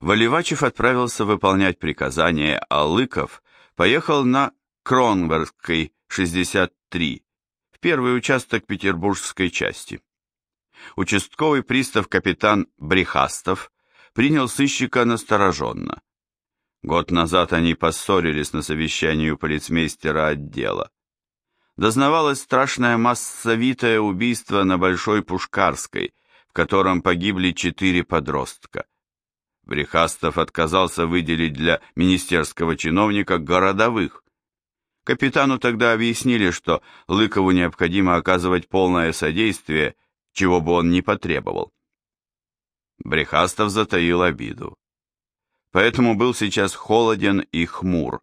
Воливачев отправился выполнять приказание, а Лыков поехал на Кронверской, 63, в первый участок петербургской части. Участковый пристав капитан Брехастов принял сыщика настороженно. Год назад они поссорились на совещании у полицмейстера отдела. Дознавалось страшное массовитое убийство на Большой Пушкарской, в котором погибли четыре подростка. Брехастов отказался выделить для министерского чиновника городовых. Капитану тогда объяснили, что Лыкову необходимо оказывать полное содействие, чего бы он ни потребовал. Брехастов затаил обиду. Поэтому был сейчас холоден и хмур.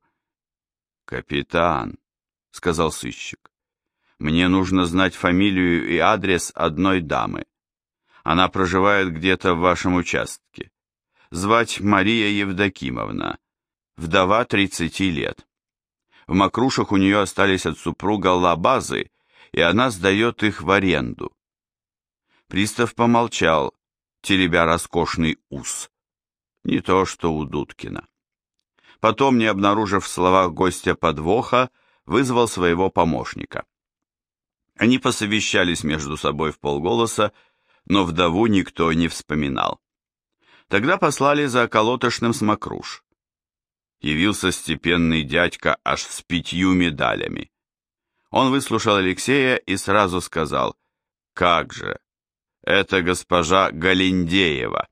«Капитан», — сказал сыщик, — «мне нужно знать фамилию и адрес одной дамы. Она проживает где-то в вашем участке звать Мария Евдокимовна, вдова 30 лет. В Макрушах у нее остались от супруга лабазы, и она сдает их в аренду. Пристав помолчал, теребя роскошный ус. Не то, что у Дудкина. Потом, не обнаружив в словах гостя подвоха, вызвал своего помощника. Они посовещались между собой в полголоса, но вдову никто не вспоминал. Тогда послали за околотошным смокруш. Явился степенный дядька аж с пятью медалями. Он выслушал Алексея и сразу сказал, «Как же, это госпожа Галиндеева».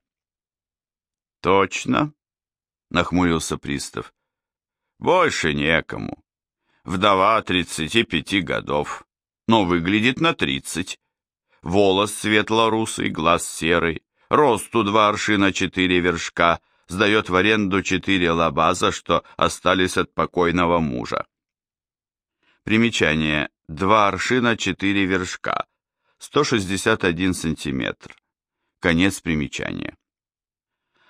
«Точно?» — нахмурился пристав. «Больше некому. Вдова тридцати пяти годов, но выглядит на тридцать. Волос светло-русый, глаз серый, росту два аршина четыре вершка, сдает в аренду четыре лабаза, что остались от покойного мужа. Примечание. Два аршина четыре вершка. 161 сантиметр. Конец примечания.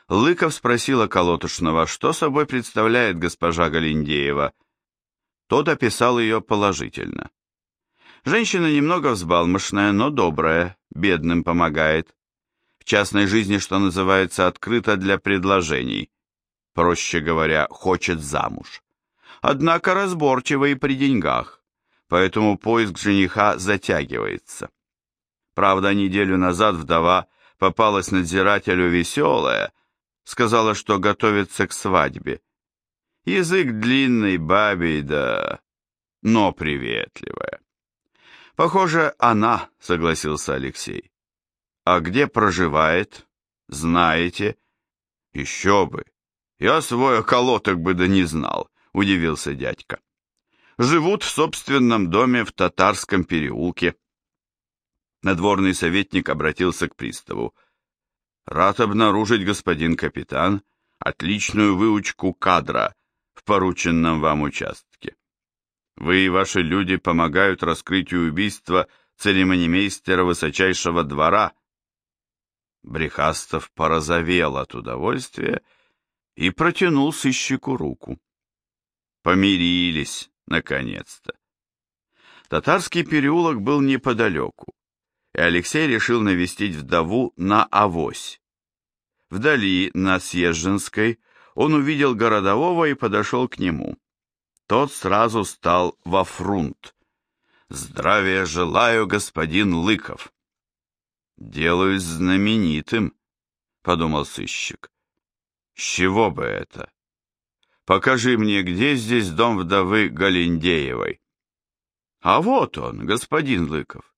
Лыков спросил околотошного, что собой представляет госпожа Галиндеева. Тот описал ее положительно. Женщина немного взбалмошная, но добрая, бедным помогает частной жизни, что называется, открыто для предложений, проще говоря, хочет замуж. Однако разборчиво и при деньгах, поэтому поиск жениха затягивается. Правда, неделю назад вдова попалась надзирателю веселая, сказала, что готовится к свадьбе. Язык длинный, бабий, да, но приветливая. Похоже, она, согласился Алексей. А где проживает? Знаете? Еще бы. Я свой околоток бы да не знал, удивился дядька. Живут в собственном доме в татарском переулке. Надворный советник обратился к приставу. Рад обнаружить, господин капитан, отличную выучку кадра в порученном вам участке. Вы и ваши люди помогают раскрытию убийства церемонимейстера высочайшего двора, Брехастов порозовел от удовольствия и протянул сыщику руку. Помирились, наконец-то. Татарский переулок был неподалеку, и Алексей решил навестить вдову на авось. Вдали, на Съезженской, он увидел городового и подошел к нему. Тот сразу стал во фрунт. «Здравия желаю, господин Лыков!» «Делаюсь знаменитым», — подумал сыщик. «С чего бы это? Покажи мне, где здесь дом вдовы Галиндеевой». «А вот он, господин Лыков.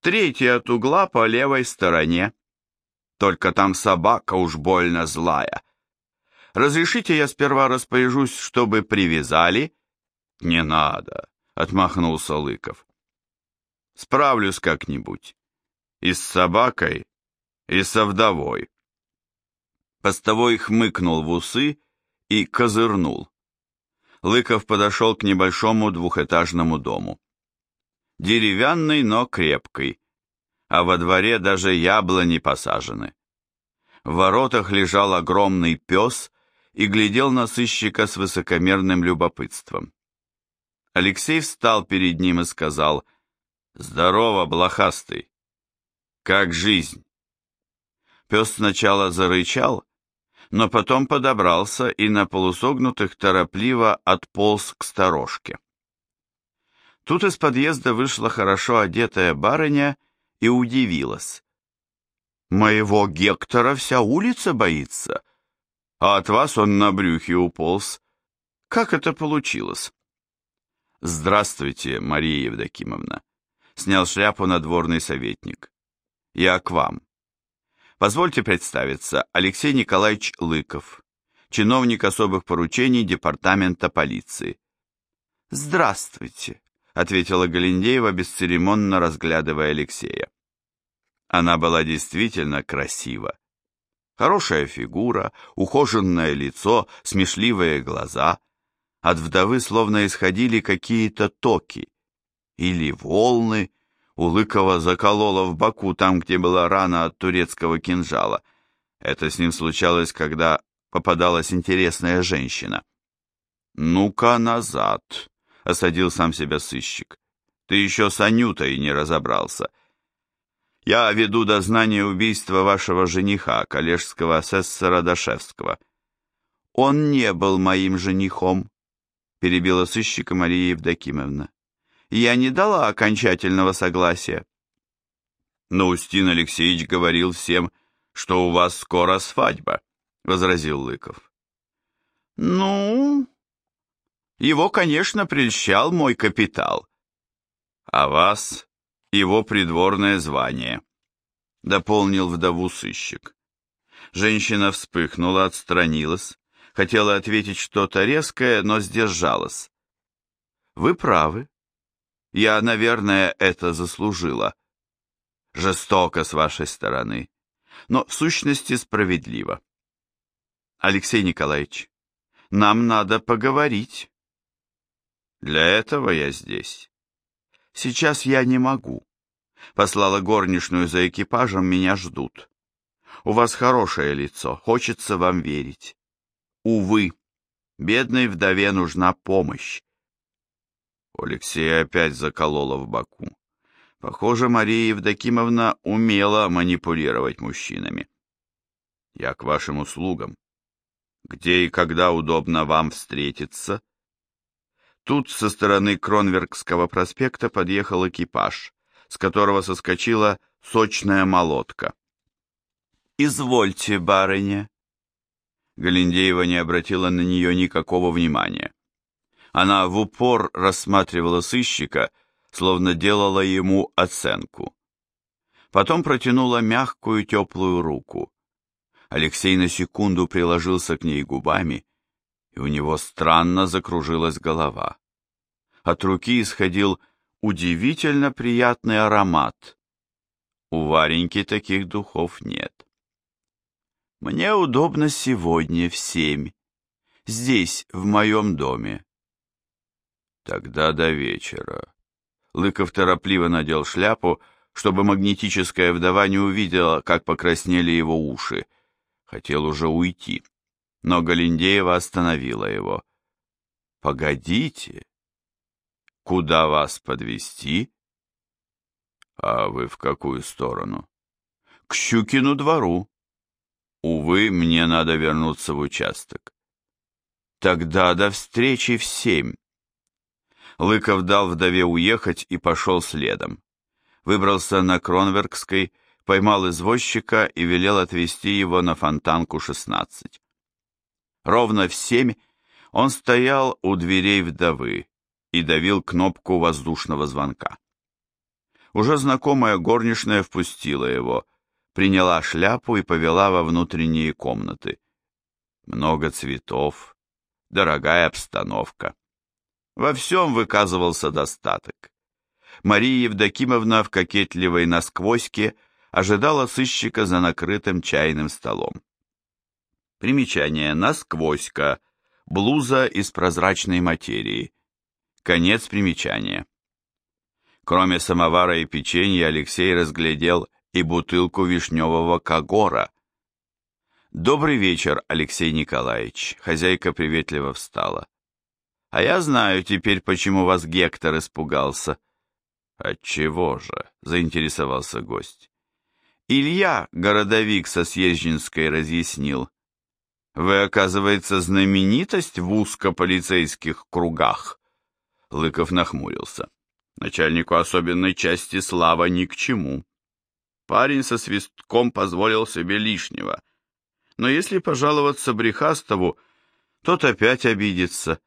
Третий от угла по левой стороне. Только там собака уж больно злая. Разрешите я сперва распоряжусь, чтобы привязали?» «Не надо», — отмахнулся Лыков. «Справлюсь как-нибудь и с собакой, и со вдовой. Постовой хмыкнул в усы и козырнул. Лыков подошел к небольшому двухэтажному дому. Деревянный, но крепкий, а во дворе даже яблони посажены. В воротах лежал огромный пес и глядел на сыщика с высокомерным любопытством. Алексей встал перед ним и сказал «Здорово, блохастый! Как жизнь? Пес сначала зарычал, но потом подобрался и на полусогнутых торопливо отполз к сторожке. Тут из подъезда вышла хорошо одетая барыня и удивилась. «Моего Гектора вся улица боится, а от вас он на брюхе уполз. Как это получилось?» «Здравствуйте, Мария Евдокимовна», — снял шляпу надворный советник. «Я к вам. Позвольте представиться, Алексей Николаевич Лыков, чиновник особых поручений Департамента полиции. «Здравствуйте», — ответила Галиндеева, бесцеремонно разглядывая Алексея. Она была действительно красива. Хорошая фигура, ухоженное лицо, смешливые глаза. От вдовы словно исходили какие-то токи или волны, у Лыкова заколола в боку там, где была рана от турецкого кинжала. Это с ним случалось, когда попадалась интересная женщина. «Ну-ка назад», — осадил сам себя сыщик. «Ты еще с Анютой не разобрался. Я веду дознание убийства вашего жениха, коллежского асессора Дашевского». «Он не был моим женихом», — перебила сыщика Мария Евдокимовна я не дала окончательного согласия. Но Устин Алексеевич говорил всем, что у вас скоро свадьба, возразил Лыков. Ну, его, конечно, прельщал мой капитал. А вас его придворное звание, дополнил вдову сыщик. Женщина вспыхнула, отстранилась, хотела ответить что-то резкое, но сдержалась. Вы правы, я, наверное, это заслужила. Жестоко с вашей стороны, но в сущности справедливо. Алексей Николаевич, нам надо поговорить. Для этого я здесь. Сейчас я не могу. Послала горничную за экипажем, меня ждут. У вас хорошее лицо, хочется вам верить. Увы, бедной вдове нужна помощь. У Алексея опять заколола в боку. Похоже, Мария Евдокимовна умела манипулировать мужчинами. Я к вашим услугам. Где и когда удобно вам встретиться? Тут со стороны Кронверкского проспекта подъехал экипаж, с которого соскочила сочная молотка. «Извольте, барыня!» Галиндеева не обратила на нее никакого внимания. Она в упор рассматривала сыщика, словно делала ему оценку. Потом протянула мягкую теплую руку. Алексей на секунду приложился к ней губами, и у него странно закружилась голова. От руки исходил удивительно приятный аромат. У Вареньки таких духов нет. Мне удобно сегодня в семь, здесь, в моем доме. Тогда до вечера. Лыков торопливо надел шляпу, чтобы магнетическая вдова не увидела, как покраснели его уши. Хотел уже уйти, но Галиндеева остановила его. «Погодите, куда вас подвести? «А вы в какую сторону?» «К Щукину двору». «Увы, мне надо вернуться в участок». «Тогда до встречи в семь». Лыков дал вдове уехать и пошел следом. Выбрался на Кронверкской, поймал извозчика и велел отвезти его на Фонтанку 16. Ровно в семь он стоял у дверей вдовы и давил кнопку воздушного звонка. Уже знакомая горничная впустила его, приняла шляпу и повела во внутренние комнаты. Много цветов, дорогая обстановка. Во всем выказывался достаток. Мария Евдокимовна в кокетливой насквозьке ожидала сыщика за накрытым чайным столом. Примечание «насквозька» – блуза из прозрачной материи. Конец примечания. Кроме самовара и печенья Алексей разглядел и бутылку вишневого кагора. «Добрый вечер, Алексей Николаевич», – хозяйка приветливо встала. А я знаю теперь, почему вас Гектор испугался. Отчего же? заинтересовался гость. Илья, городовик со Съезжинской, разъяснил. Вы, оказывается, знаменитость в узкополицейских кругах. Лыков нахмурился. Начальнику особенной части слава ни к чему. Парень со свистком позволил себе лишнего. Но если пожаловаться Брехастову, тот опять обидится.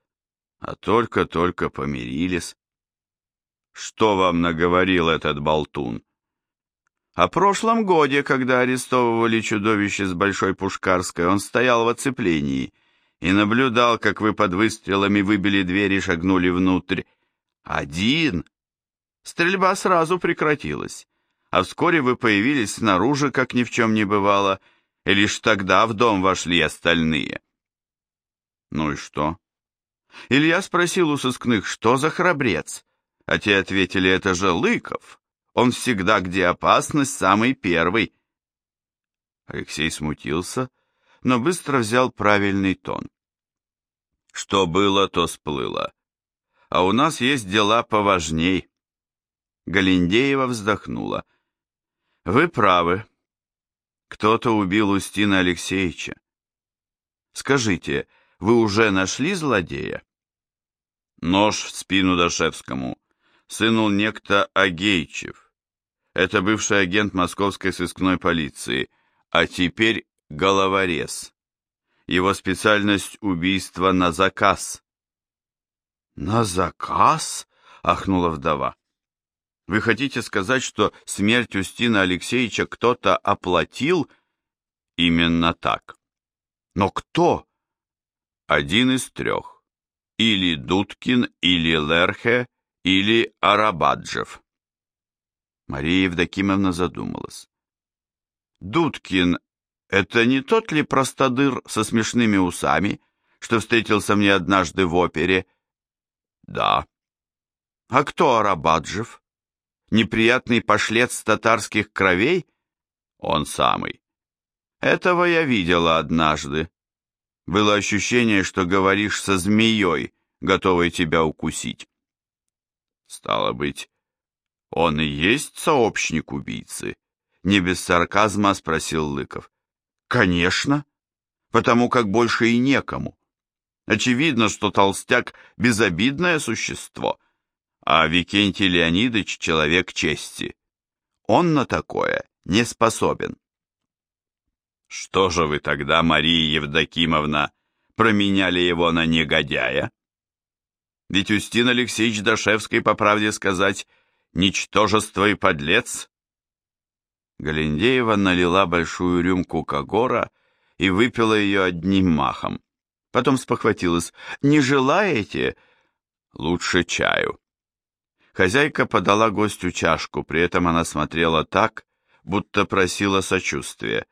А только-только помирились. Что вам наговорил этот болтун? О прошлом годе, когда арестовывали чудовище с Большой Пушкарской, он стоял в оцеплении и наблюдал, как вы под выстрелами выбили дверь и шагнули внутрь. Один. Стрельба сразу прекратилась, а вскоре вы появились снаружи, как ни в чем не бывало, и лишь тогда в дом вошли остальные. Ну и что? Илья спросил у сыскных, что за храбрец, а те ответили, это же Лыков. Он всегда, где опасность, самый первый. Алексей смутился, но быстро взял правильный тон. Что было, то сплыло. А у нас есть дела поважней. Галиндеева вздохнула. Вы правы. Кто-то убил Устина Алексеевича. Скажите, вы уже нашли злодея? Нож в спину Дашевскому сынул некто Агейчев. Это бывший агент московской сыскной полиции, а теперь головорез. Его специальность убийство на заказ. На заказ? ахнула вдова. Вы хотите сказать, что смерть Устина Алексеевича кто-то оплатил? Именно так. Но кто? Один из трех. Или Дудкин, или Лерхе, или Арабаджев. Мария Евдокимовна задумалась. «Дудкин, это не тот ли простодыр со смешными усами, что встретился мне однажды в опере?» «Да». «А кто Арабаджев? Неприятный пошлец татарских кровей?» «Он самый». «Этого я видела однажды. Было ощущение, что говоришь со змеей, готовой тебя укусить». «Стало быть, «Он и есть сообщник убийцы?» Не без сарказма спросил Лыков. «Конечно, потому как больше и некому. Очевидно, что толстяк — безобидное существо, а Викентий Леонидович — человек чести. Он на такое не способен». «Что же вы тогда, Мария Евдокимовна, променяли его на негодяя?» Ведь Устин Алексеевич Дашевский, по правде сказать, ничтожество и подлец!» Галиндеева налила большую рюмку Кагора и выпила ее одним махом. Потом спохватилась. «Не желаете?» «Лучше чаю». Хозяйка подала гостю чашку, при этом она смотрела так, будто просила сочувствия.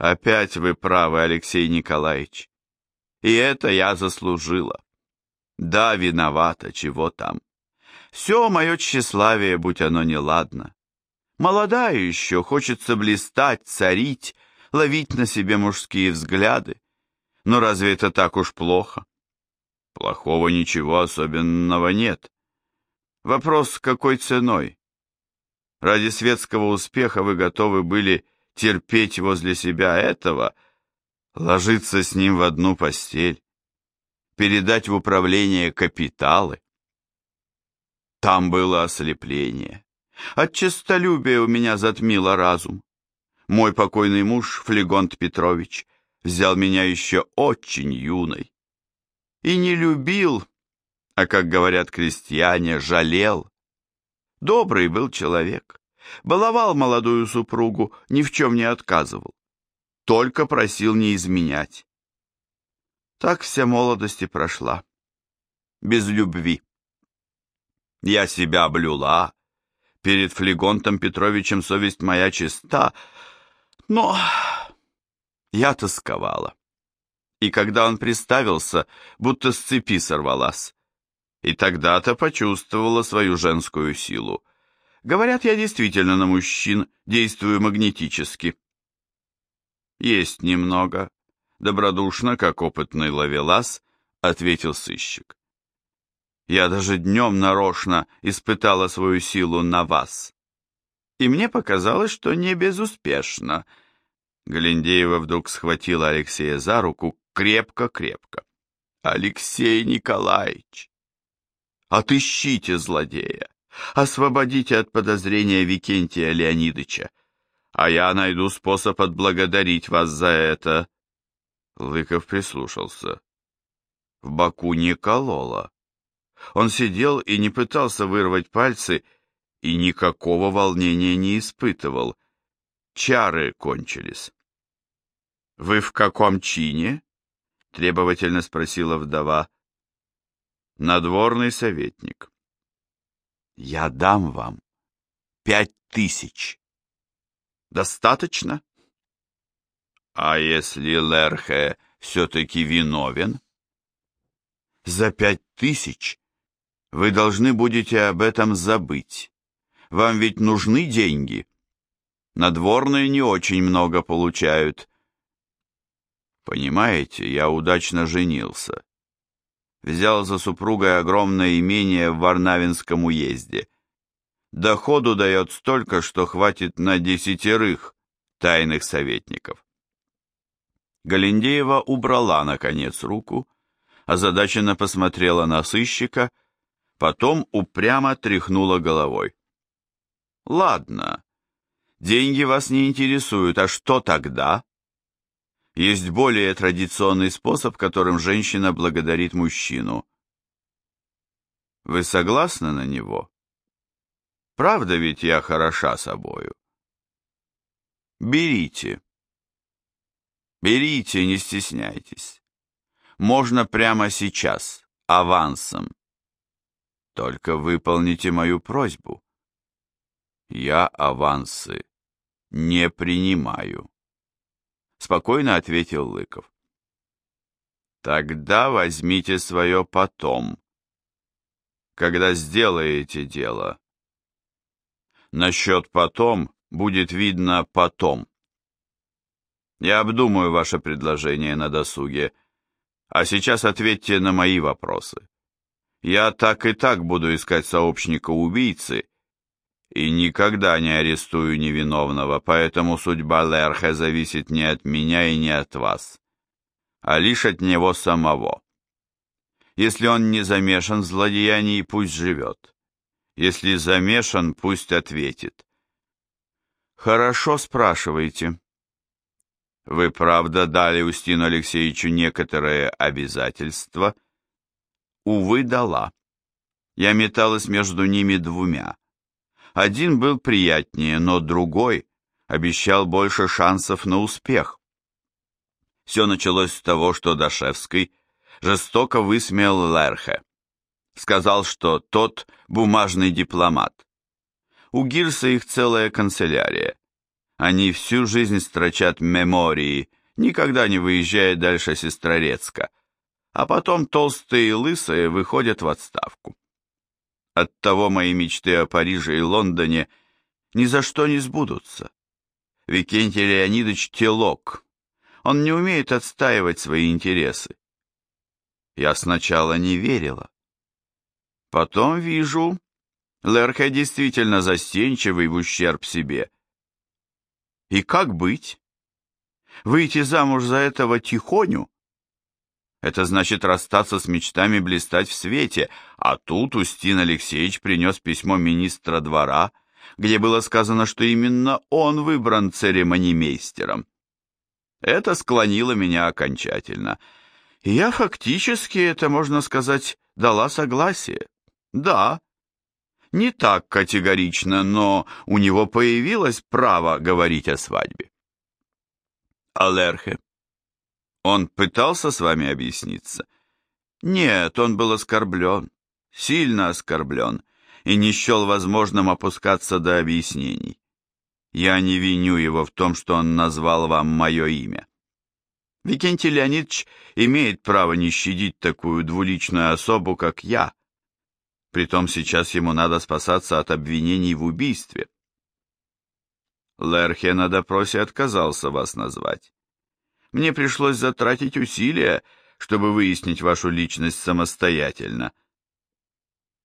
«Опять вы правы, Алексей Николаевич. И это я заслужила. Да, виновата, чего там. Все мое тщеславие, будь оно неладно. Молодая еще, хочется блистать, царить, ловить на себе мужские взгляды. Но разве это так уж плохо? Плохого ничего особенного нет. Вопрос, какой ценой? Ради светского успеха вы готовы были терпеть возле себя этого, ложиться с ним в одну постель, передать в управление капиталы. Там было ослепление. От честолюбия у меня затмило разум. Мой покойный муж, Флегонт Петрович, взял меня еще очень юной. И не любил, а, как говорят крестьяне, жалел. Добрый был человек. Баловал молодую супругу, ни в чем не отказывал. Только просил не изменять. Так вся молодость и прошла. Без любви. Я себя блюла. Перед Флегонтом Петровичем совесть моя чиста, но я тосковала. И когда он приставился, будто с цепи сорвалась. И тогда-то почувствовала свою женскую силу. Говорят, я действительно на мужчин действую магнетически. Есть немного. Добродушно, как опытный ловелас, ответил сыщик. Я даже днем нарочно испытала свою силу на вас. И мне показалось, что не безуспешно. Глиндеева вдруг схватила Алексея за руку крепко-крепко. «Алексей Николаевич, отыщите злодея, освободите от подозрения Викентия Леонидыча, а я найду способ отблагодарить вас за это». Лыков прислушался. В боку не кололо. Он сидел и не пытался вырвать пальцы, и никакого волнения не испытывал. Чары кончились. «Вы в каком чине?» — требовательно спросила вдова. «Надворный советник». «Я дам вам пять тысяч». «Достаточно?» «А если Лерхе все-таки виновен?» «За пять тысяч вы должны будете об этом забыть. Вам ведь нужны деньги. Надворные не очень много получают. Понимаете, я удачно женился. Взял за супругой огромное имение в Варнавинском уезде. Доходу дает столько, что хватит на десятерых тайных советников. Галиндеева убрала, наконец, руку, озадаченно посмотрела на сыщика, потом упрямо тряхнула головой. «Ладно, деньги вас не интересуют, а что тогда?» Есть более традиционный способ, которым женщина благодарит мужчину. Вы согласны на него? Правда ведь я хороша собою? Берите. Берите, не стесняйтесь. Можно прямо сейчас, авансом. Только выполните мою просьбу. Я авансы не принимаю спокойно ответил Лыков. Тогда возьмите свое потом, когда сделаете дело. Насчет потом будет видно потом. Я обдумаю ваше предложение на досуге, а сейчас ответьте на мои вопросы. Я так и так буду искать сообщника убийцы, и никогда не арестую невиновного, поэтому судьба Лерхе зависит не от меня и не от вас, а лишь от него самого. Если он не замешан в злодеянии, пусть живет. Если замешан, пусть ответит. Хорошо спрашиваете. Вы правда дали Устину Алексеевичу некоторые обязательства? Увы, дала. Я металась между ними двумя. Один был приятнее, но другой обещал больше шансов на успех. Все началось с того, что Дашевский жестоко высмеял Лерхе. Сказал, что тот бумажный дипломат. У Гирса их целая канцелярия. Они всю жизнь строчат мемории, никогда не выезжая дальше Сестрорецка. А потом толстые и лысые выходят в отставку. Оттого мои мечты о Париже и Лондоне ни за что не сбудутся. Викентий Леонидович телок. Он не умеет отстаивать свои интересы. Я сначала не верила. Потом вижу, Лерхе действительно застенчивый в ущерб себе. И как быть? Выйти замуж за этого тихоню? Это значит расстаться с мечтами блистать в свете, а тут Устин Алексеевич принес письмо министра двора, где было сказано, что именно он выбран церемонимейстером. Это склонило меня окончательно. Я фактически, это можно сказать, дала согласие. Да, не так категорично, но у него появилось право говорить о свадьбе. Алерхе, он пытался с вами объясниться? Нет, он был оскорблен, сильно оскорблен, и не счел возможным опускаться до объяснений. Я не виню его в том, что он назвал вам мое имя. Викентий Леонидович имеет право не щадить такую двуличную особу, как я. Притом сейчас ему надо спасаться от обвинений в убийстве. Лерхе на допросе отказался вас назвать. Мне пришлось затратить усилия, чтобы выяснить вашу личность самостоятельно.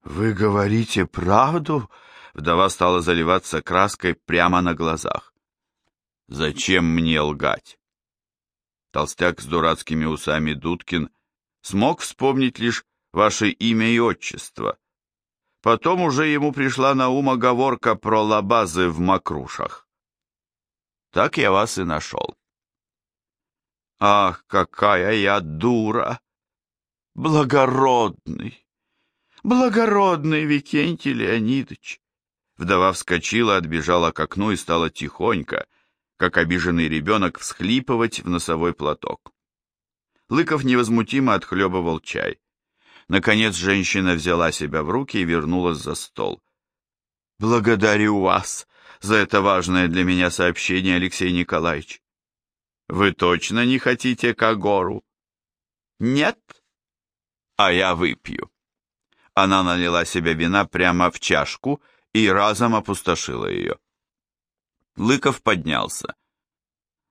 Вы говорите правду? Вдова стала заливаться краской прямо на глазах. Зачем мне лгать? Толстяк с дурацкими усами Дудкин смог вспомнить лишь ваше имя и отчество. Потом уже ему пришла на ум оговорка про лабазы в макрушах. Так я вас и нашел. Ах, какая я дура! Благородный, благородный Викентий Леонидович! Вдова вскочила, отбежала к окну и стала тихонько, как обиженный ребенок, всхлипывать в носовой платок. Лыков невозмутимо отхлебывал чай. Наконец женщина взяла себя в руки и вернулась за стол. «Благодарю вас за это важное для меня сообщение, Алексей Николаевич. Вы точно не хотите Кагору?» «Нет?» «А я выпью». Она налила себе вина прямо в чашку и разом опустошила ее. Лыков поднялся.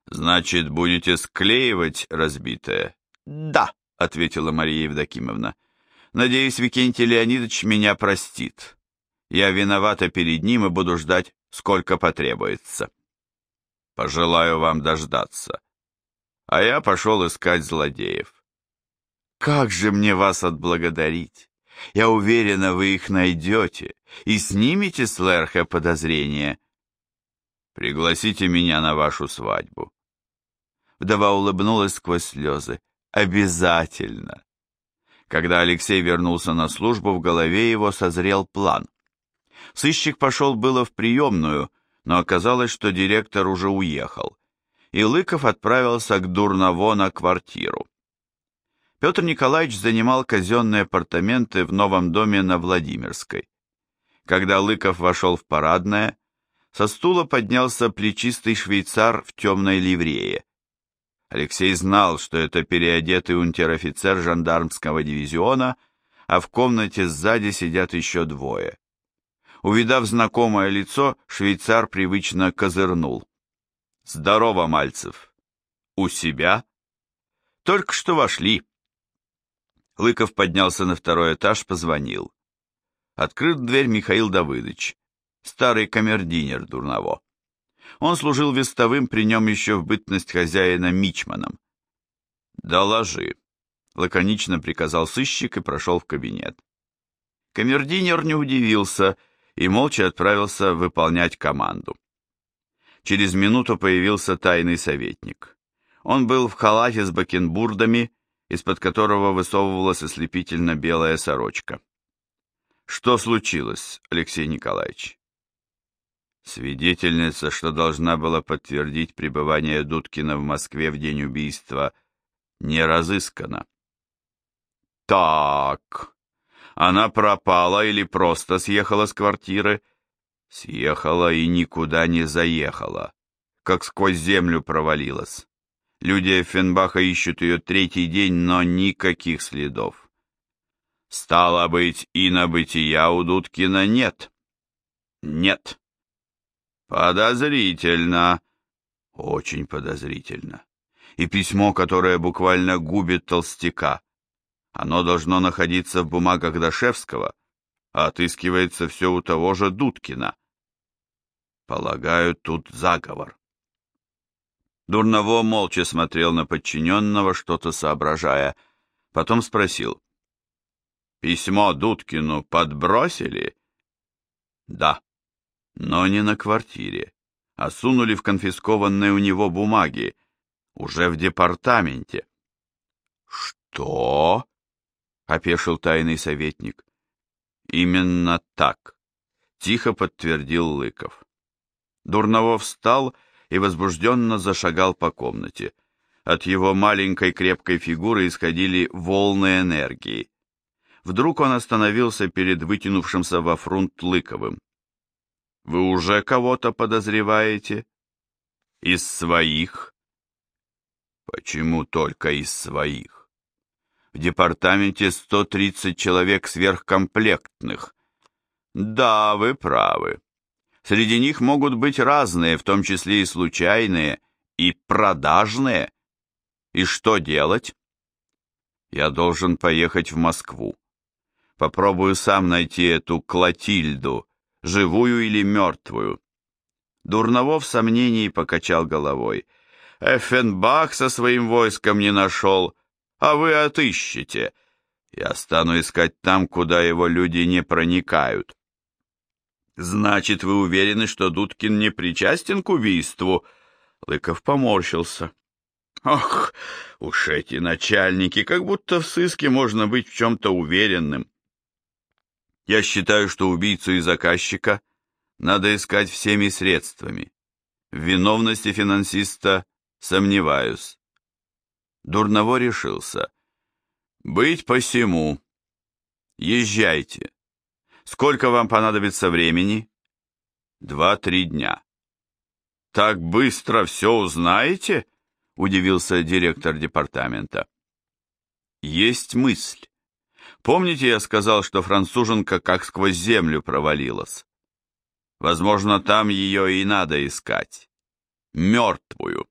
«Значит, будете склеивать разбитое?» «Да», — ответила Мария Евдокимовна. «Надеюсь, Викентий Леонидович меня простит. Я виновата перед ним и буду ждать, сколько потребуется. Пожелаю вам дождаться. А я пошел искать злодеев». «Как же мне вас отблагодарить? Я уверена, вы их найдете и снимете с Лерха подозрения». «Пригласите меня на вашу свадьбу». Вдова улыбнулась сквозь слезы. Обязательно. Когда Алексей вернулся на службу, в голове его созрел план. Сыщик пошел было в приемную, но оказалось, что директор уже уехал, и Лыков отправился к Дурново на квартиру. Петр Николаевич занимал казенные апартаменты в новом доме на Владимирской. Когда Лыков вошел в парадное, со стула поднялся плечистый швейцар в темной ливрее. Алексей знал, что это переодетый унтер-офицер жандармского дивизиона, а в комнате сзади сидят еще двое. Увидав знакомое лицо, швейцар привычно козырнул. «Здорово, Мальцев!» «У себя?» «Только что вошли». Лыков поднялся на второй этаж, позвонил. Открыл дверь Михаил Давыдович, старый камердинер Дурново. Он служил вестовым при нем еще в бытность хозяина Мичманом. «Доложи», — лаконично приказал сыщик и прошел в кабинет. Камердинер не удивился и молча отправился выполнять команду. Через минуту появился тайный советник. Он был в халате с бакенбурдами, из-под которого высовывалась ослепительно белая сорочка. «Что случилось, Алексей Николаевич?» Свидетельница, что должна была подтвердить пребывание Дудкина в Москве в день убийства, не разыскана. Так, она пропала или просто съехала с квартиры? Съехала и никуда не заехала, как сквозь землю провалилась. Люди Эффенбаха ищут ее третий день, но никаких следов. Стало быть, и на бытия у Дудкина нет. Нет. Подозрительно. Очень подозрительно. И письмо, которое буквально губит толстяка. Оно должно находиться в бумагах Дашевского, а отыскивается все у того же Дудкина. Полагаю, тут заговор. Дурново молча смотрел на подчиненного, что-то соображая. Потом спросил. «Письмо Дудкину подбросили?» «Да» но не на квартире, а сунули в конфискованные у него бумаги, уже в департаменте. «Что?» — опешил тайный советник. «Именно так», — тихо подтвердил Лыков. Дурново встал и возбужденно зашагал по комнате. От его маленькой крепкой фигуры исходили волны энергии. Вдруг он остановился перед вытянувшимся во фрунт Лыковым. Вы уже кого-то подозреваете? Из своих? Почему только из своих? В департаменте 130 человек сверхкомплектных. Да, вы правы. Среди них могут быть разные, в том числе и случайные, и продажные. И что делать? Я должен поехать в Москву. Попробую сам найти эту Клотильду, живую или мертвую. Дурново в сомнении покачал головой. Эффенбах со своим войском не нашел, а вы отыщете. Я стану искать там, куда его люди не проникают. Значит, вы уверены, что Дудкин не причастен к убийству? Лыков поморщился. Ох, уж эти начальники, как будто в сыске можно быть в чем-то уверенным. Я считаю, что убийцу и заказчика надо искать всеми средствами. В виновности финансиста сомневаюсь. Дурново решился. Быть посему. Езжайте. Сколько вам понадобится времени? Два-три дня. Так быстро все узнаете? Удивился директор департамента. Есть мысль. Помните, я сказал, что француженка как сквозь землю провалилась? Возможно, там ее и надо искать. Мертвую.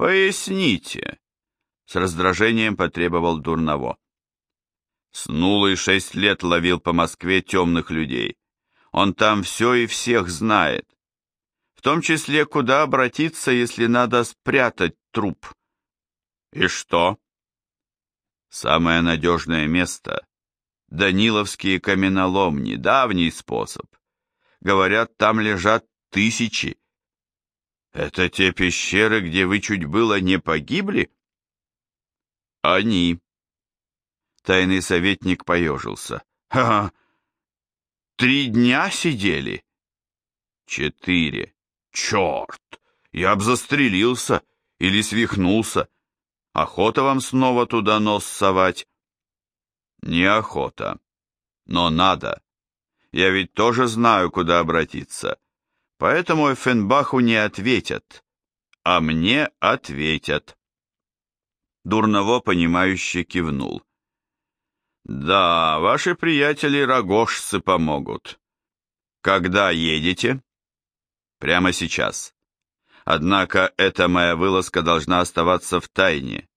Поясните, с раздражением потребовал Дурново. Снулый шесть лет ловил по Москве темных людей. Он там все и всех знает. В том числе, куда обратиться, если надо спрятать труп. И что? Самое надежное место — Даниловские каменоломни, давний способ. Говорят, там лежат тысячи. Это те пещеры, где вы чуть было не погибли? Они. Тайный советник поежился. Ха-ха. Три дня сидели? Четыре. Черт! Я б застрелился или свихнулся. Охота вам снова туда нос совать? Неохота. Но надо. Я ведь тоже знаю, куда обратиться. Поэтому Эффенбаху не ответят. А мне ответят. Дурново, понимающе кивнул. Да, ваши приятели рогожцы помогут. Когда едете? Прямо сейчас. Однако эта моя вылазка должна оставаться в тайне.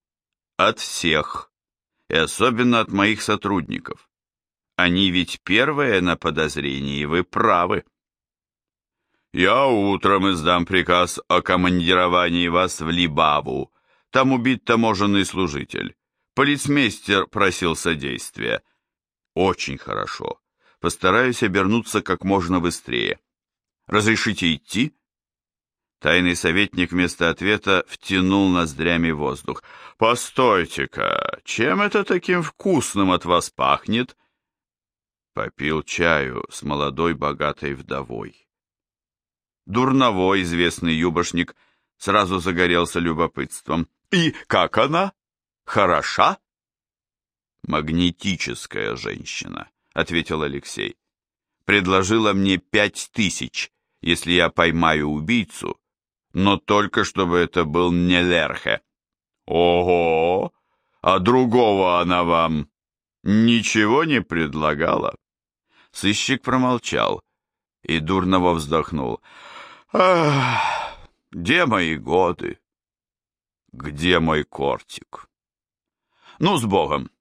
От всех. И особенно от моих сотрудников. Они ведь первые на подозрении, вы правы. Я утром издам приказ о командировании вас в Либаву. Там убит таможенный служитель. Полицмейстер просил содействия. Очень хорошо. Постараюсь обернуться как можно быстрее. Разрешите идти? Тайный советник вместо ответа втянул ноздрями воздух. «Постойте-ка, чем это таким вкусным от вас пахнет?» Попил чаю с молодой богатой вдовой. Дурновой известный юбошник сразу загорелся любопытством. «И как она? Хороша?» «Магнетическая женщина», — ответил Алексей. «Предложила мне пять тысяч, если я поймаю убийцу, но только чтобы это был не Лерхе. Ого! А другого она вам ничего не предлагала? Сыщик промолчал и дурново вздохнул. Ах, где мои годы? Где мой кортик? Ну, с Богом.